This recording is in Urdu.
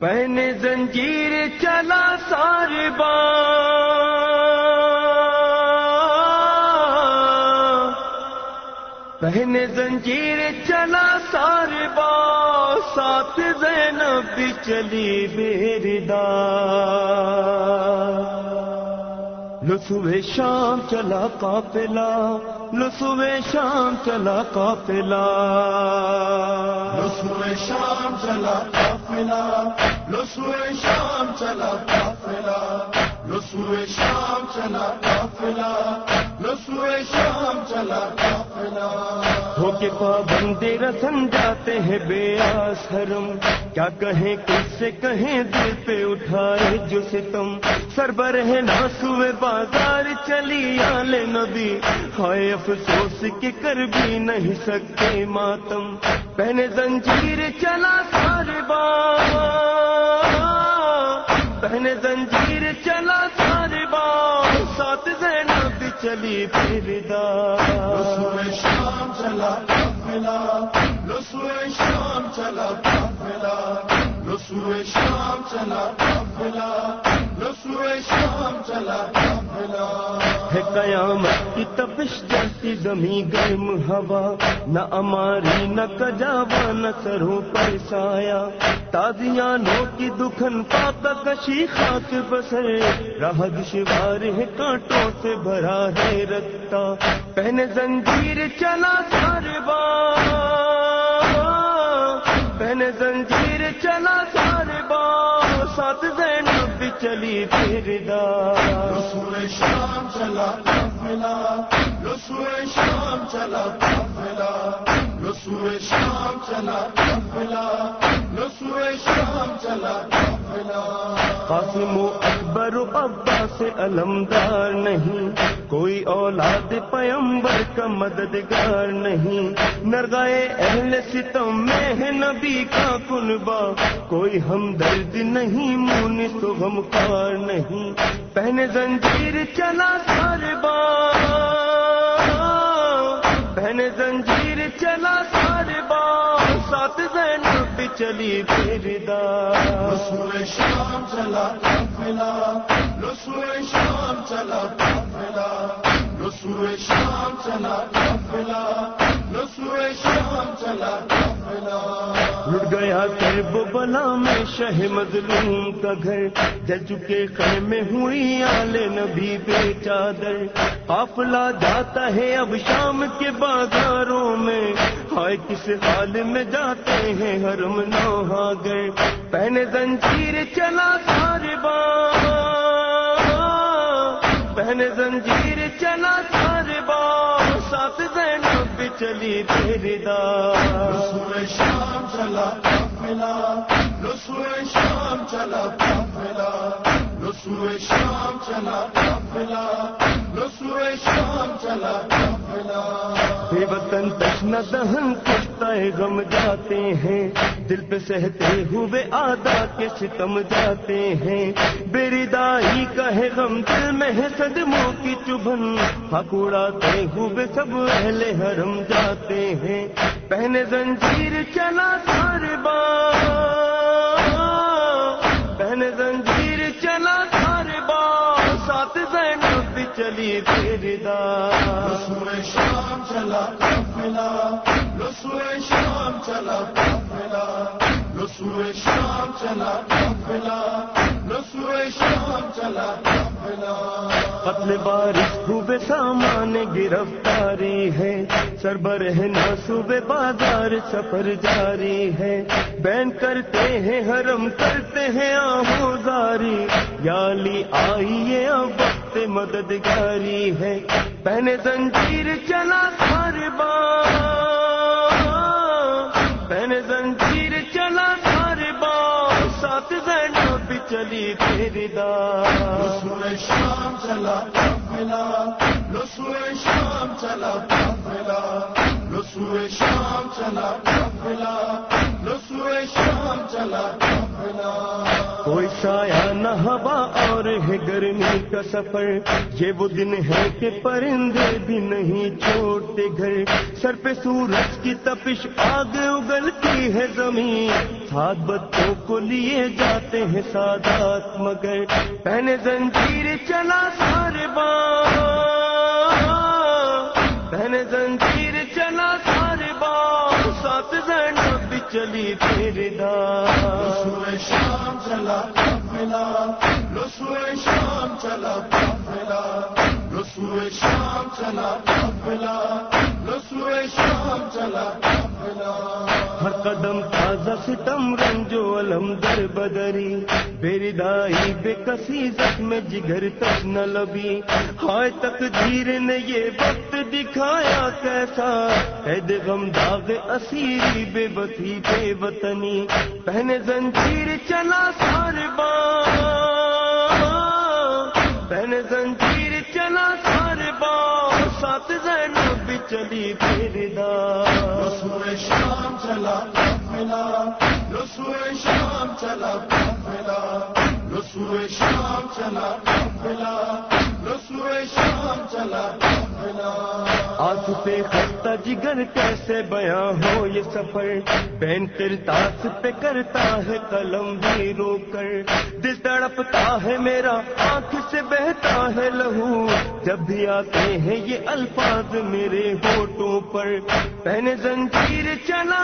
پہنے زنجیر چلا سارے با پہنے زنجیر چلا سارے با ساتھ زینب بھی چلی بیردا لسو شام چلا قافلہ لسو شام چلا قافلہ۔ لسو شام چلا قافلہ لسو شام چلا قافلہ لسو شام چلا قافلہ لسو شام چلا قافلہ۔ ہو کے پابندے رسن جاتے ہیں بے آس حرم۔ کیا کہیں کس سے کہیں دل پہ اٹھائے جو ستم سربر ہے ناسوے بازار، چلی آل نبی۔ ہائے افسوس کے کر بھی نہیں سکتے ماتم۔ پہنے زنجیر چلا سارے بابا نے زنجیر چلا سارے بار سات زینب چلی پھر لسو شام چلا ملا لسو شام چلا ملا لسو شام چلا ملا لسو شام چلا قافلہ ہے قیامت کی تپش جیسی زمیں گرم ہوا، نہ اماری، نہ کجاوا، نہ سروں پر سایا تازیانوں کی دکھن پاتا کشی خاک بسر، راہ دشوار ہے کانٹوں سے بھرا ہے رکھتا۔ پہنے زنجیر چلا سارے پہنے زنجیر چلا سارے با۔ سات زینب بھی چلی پھر لسو شام چلا ملا۔ رسوئے شام چلا ملا۔ رسوئے شام چلا ملا۔ رسوئے شام چلا قافلہ قاسم و اکبر و ابا سے علمدار نہیں، کوئی اولاد پیمبر کا مددگار نہیں۔ نرگائے اہل ستم میں ہے نبی کا کنبا کوئی ہمدرد نہیں، مون تو غمخوار نہیں۔ پہنے زنجیر چلا سارے با چلی پھر لسو شام چلا قافلہ لسو شام چلا قافلہ لسو شام چلا قافلہ لسو شام چلا لٹ گیا کرب بلا میں شہ مظلوم کا گھر جل چکے خیمے ہوئی آل نبی بے چادر۔ قافلہ جاتا ہے اب شام کے بازاروں میں ہائے کس حال میں جاتے ہیں حرم نوہا گئے؟ پہنے زنجیر چلا سارے پہنے زنجیر چلا سارے سات زینب بھی چلی پھر لسو شام چلا قافلہ۔ لسو شام چلا قافلہ۔ لسو شام چلا قافلہ لسو شام چلا قافلہ بے وطن تشن دہن کشتا غم جاتے ہیں؟ دل پہ سہتے ہوئے آدا کے ستم جاتے ہیں؟ بیری دائی کا ہے غم دل میں ہے صدموں کی چبھن۔ پکوڑاتے ہوئے سب اہل حرم جاتے ہیں۔ پہنے زنجیر چلا سارے با چلی پھر لسو شام چلا قافلہ لسو شام چلا قافلہ لسو شام چلا قافلہ لسو شام چلا قافلہ۔ قتل بارش خوب سامان گرفتاری ہے سربر ہے صوبے بازار سفر جاری ہے۔ بین کرتے ہیں حرم کرتے ہیں آہوزاری یالی آئیے اب وقت مددگاری ہے۔ پہنے زنجیر چلا سارے با پہنے زنجیر چلا سارے با سات زینب بھی چلی پھر لسو شام چلا قافلہ۔ لسو شام چلا قافلہ۔ لسو شام چلا قافلہ۔ شام چلا کوئی سایہ نہ ہوا اور ہے گرمی کا سفر۔ یہ وہ دن ہے کہ پرندے بھی نہیں چھوڑتے گھر۔ سر پہ سورج کی تپش آگ اگلتی ہے زمین۔ سات بچوں کو لیے جاتے ہیں سادات مگر۔ پہنے زنجیر چلا سارے بار زینب بھی چلی پھر دار لسو شام چلا ملا رسوئے شام چلا ملا رسوئے شام چلا ملا ہر قدم تازہ ستم رنجو علم در بدری۔ بیری دائی بے کسی زخم جگر تک نہ لبی۔ ہائے تقدیر نے یہ وقت دکھایا کیسا۔ قید غم داغ اسیری بے بتی بے وطنی۔ پہنے زنجیر چلا سارے بار۔ زینب بھی دار شام چلا ملا؟ رسوئے شام چلا ملا؟ رسوئے شام چلا ملا؟ رسوئے شام چلا تاس پہ خستہ جگر کیسے بیاں ہو یہ سفر؟ پین کرتاس پہ کرتا ہے قلم بھی رو کر۔ دل تڑپتا ہے میرا، آنکھ سے بہتا ہے لہو۔ جب بھی آتے ہیں یہ الفاظ میرے ہوٹوں پر۔ پہنے زنجیر چلا